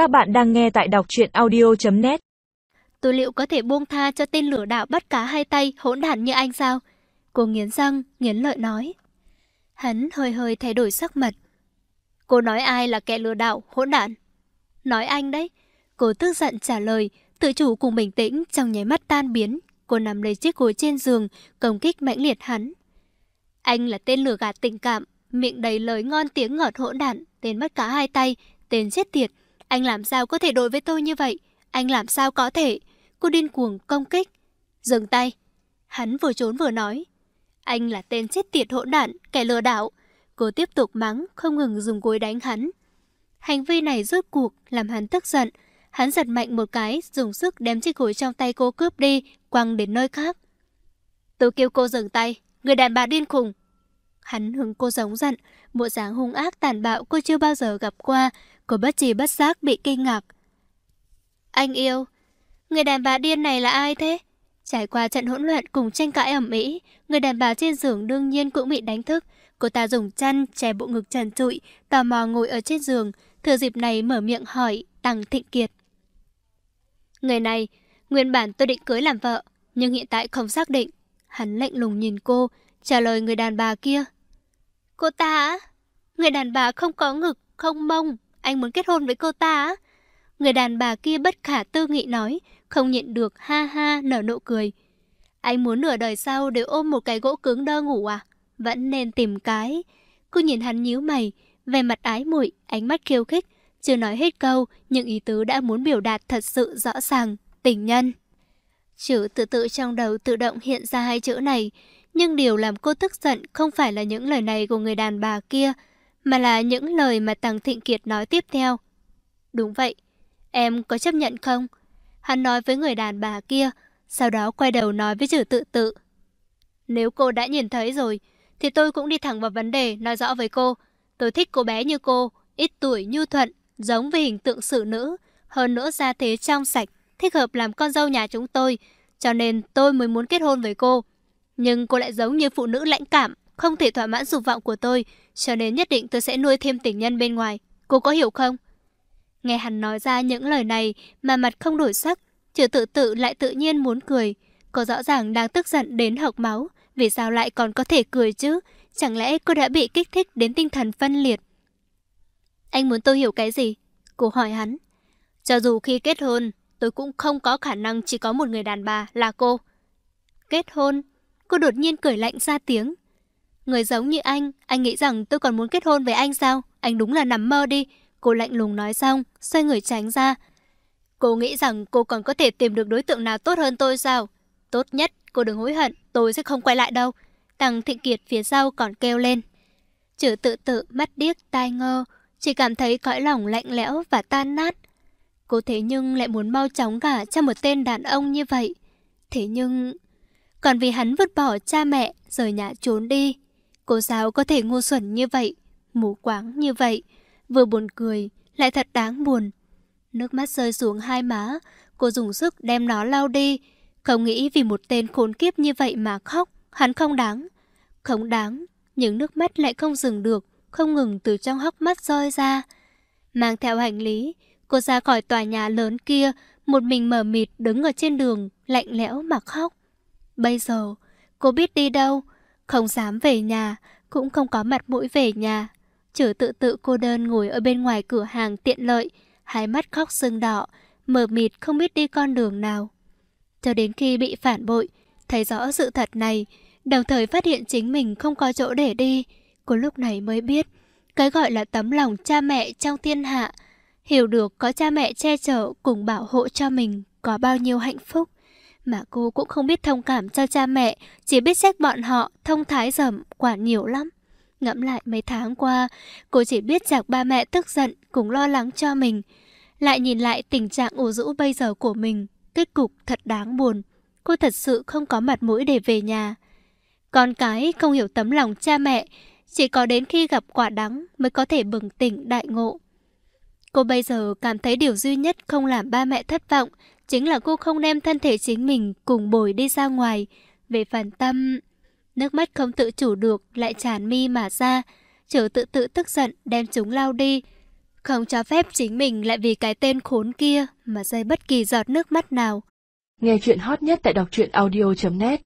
Các bạn đang nghe tại đọc truyện audio.net Tôi liệu có thể buông tha cho tên lửa đạo bắt cá hai tay hỗn đản như anh sao? Cô nghiến răng, nghiến lợi nói. Hắn hơi hơi thay đổi sắc mặt. Cô nói ai là kẻ lừa đảo, hỗn đản? Nói anh đấy. Cô tức giận trả lời, tự chủ cùng bình tĩnh trong nháy mắt tan biến. Cô nằm lấy chiếc gối trên giường, công kích mãnh liệt hắn. Anh là tên lừa gạt tình cảm, miệng đầy lời ngon tiếng ngọt hỗn đản, tên mất cả hai tay, tên chết tiệt. Anh làm sao có thể đối với tôi như vậy? Anh làm sao có thể? Cô điên cuồng công kích. Dừng tay. Hắn vừa trốn vừa nói. Anh là tên chết tiệt hỗn đản, kẻ lừa đảo. Cô tiếp tục mắng, không ngừng dùng gối đánh hắn. Hành vi này rốt cuộc làm hắn tức giận. Hắn giật mạnh một cái, dùng sức đem chiếc gối trong tay cô cướp đi, quăng đến nơi khác. Tôi kêu cô dừng tay, người đàn bà điên khùng. Hắn hứng cô giống giận, bộ dáng hung ác tàn bạo cô chưa bao giờ gặp qua, cô bất trì bất giác bị kinh ngạc. Anh yêu, người đàn bà điên này là ai thế? Trải qua trận hỗn loạn cùng tranh cãi ẩm ĩ, người đàn bà trên giường đương nhiên cũng bị đánh thức. Cô ta dùng chăn che bộ ngực trần trụi, tò mò ngồi ở trên giường, thừa dịp này mở miệng hỏi Tăng Thịnh Kiệt. Người này, nguyên bản tôi định cưới làm vợ, nhưng hiện tại không xác định. Hắn lạnh lùng nhìn cô, trả lời người đàn bà kia. Cô ta á? Người đàn bà không có ngực, không mông, anh muốn kết hôn với cô ta á? Người đàn bà kia bất khả tư nghị nói, không nhịn được ha ha nở nụ cười. Anh muốn nửa đời sau đều ôm một cái gỗ cứng đơ ngủ à? Vẫn nên tìm cái. Cô nhìn hắn nhíu mày, về mặt ái muội, ánh mắt khiêu khích, chưa nói hết câu, nhưng ý tứ đã muốn biểu đạt thật sự rõ ràng, tình nhân. Chữ tự tự trong đầu tự động hiện ra hai chữ này, nhưng điều làm cô tức giận không phải là những lời này của người đàn bà kia, mà là những lời mà Tăng Thịnh Kiệt nói tiếp theo. Đúng vậy, em có chấp nhận không? Hắn nói với người đàn bà kia, sau đó quay đầu nói với chữ tự tự. Nếu cô đã nhìn thấy rồi, thì tôi cũng đi thẳng vào vấn đề nói rõ với cô. Tôi thích cô bé như cô, ít tuổi nhu thuận, giống với hình tượng sự nữ, hơn nữa gia thế trong sạch, thích hợp làm con dâu nhà chúng tôi, cho nên tôi mới muốn kết hôn với cô. Nhưng cô lại giống như phụ nữ lãnh cảm, không thể thỏa mãn dục vọng của tôi, cho nên nhất định tôi sẽ nuôi thêm tình nhân bên ngoài. Cô có hiểu không? Nghe hắn nói ra những lời này mà mặt không đổi sắc, chữ tự tự lại tự nhiên muốn cười. Cô rõ ràng đang tức giận đến hộc máu, vì sao lại còn có thể cười chứ? Chẳng lẽ cô đã bị kích thích đến tinh thần phân liệt? Anh muốn tôi hiểu cái gì? Cô hỏi hắn. Cho dù khi kết hôn, tôi cũng không có khả năng chỉ có một người đàn bà là cô. Kết hôn? Cô đột nhiên cười lạnh ra tiếng. Người giống như anh, anh nghĩ rằng tôi còn muốn kết hôn với anh sao? Anh đúng là nằm mơ đi. Cô lạnh lùng nói xong, xoay người tránh ra. Cô nghĩ rằng cô còn có thể tìm được đối tượng nào tốt hơn tôi sao? Tốt nhất, cô đừng hối hận, tôi sẽ không quay lại đâu. Tăng Thịnh Kiệt phía sau còn kêu lên. Chữ tự tự, mắt điếc, tai ngơ, chỉ cảm thấy cõi lòng lạnh lẽo và tan nát. Cô thế nhưng lại muốn mau chóng gả cho một tên đàn ông như vậy. Thế nhưng... Còn vì hắn vứt bỏ cha mẹ, rời nhà trốn đi. Cô giáo có thể ngu xuẩn như vậy, mù quáng như vậy. Vừa buồn cười, lại thật đáng buồn. Nước mắt rơi xuống hai má, cô dùng sức đem nó lau đi. Không nghĩ vì một tên khốn kiếp như vậy mà khóc, hắn không đáng. Không đáng, những nước mắt lại không dừng được, không ngừng từ trong hốc mắt rơi ra. Mang theo hành lý, cô ra khỏi tòa nhà lớn kia, một mình mở mịt đứng ở trên đường, lạnh lẽo mà khóc. Bây giờ, cô biết đi đâu, không dám về nhà, cũng không có mặt mũi về nhà. Chử tự tự cô đơn ngồi ở bên ngoài cửa hàng tiện lợi, hai mắt khóc sưng đỏ, mờ mịt không biết đi con đường nào. Cho đến khi bị phản bội, thấy rõ sự thật này, đồng thời phát hiện chính mình không có chỗ để đi, cô lúc này mới biết, cái gọi là tấm lòng cha mẹ trong thiên hạ, hiểu được có cha mẹ che chở cùng bảo hộ cho mình có bao nhiêu hạnh phúc. Mà cô cũng không biết thông cảm cho cha mẹ, chỉ biết trách bọn họ thông thái dầm, quả nhiều lắm. Ngẫm lại mấy tháng qua, cô chỉ biết chạc ba mẹ tức giận cùng lo lắng cho mình. Lại nhìn lại tình trạng ủ rũ bây giờ của mình, kết cục thật đáng buồn. Cô thật sự không có mặt mũi để về nhà. Con cái không hiểu tấm lòng cha mẹ, chỉ có đến khi gặp quả đắng mới có thể bừng tỉnh đại ngộ. Cô bây giờ cảm thấy điều duy nhất không làm ba mẹ thất vọng chính là cô không đem thân thể chính mình cùng bồi đi ra ngoài. Về phần tâm, nước mắt không tự chủ được lại tràn mi mà ra, trở tự tự tức giận đem chúng lao đi. Không cho phép chính mình lại vì cái tên khốn kia mà rơi bất kỳ giọt nước mắt nào. Nghe chuyện hot nhất tại đọc truyện audio.net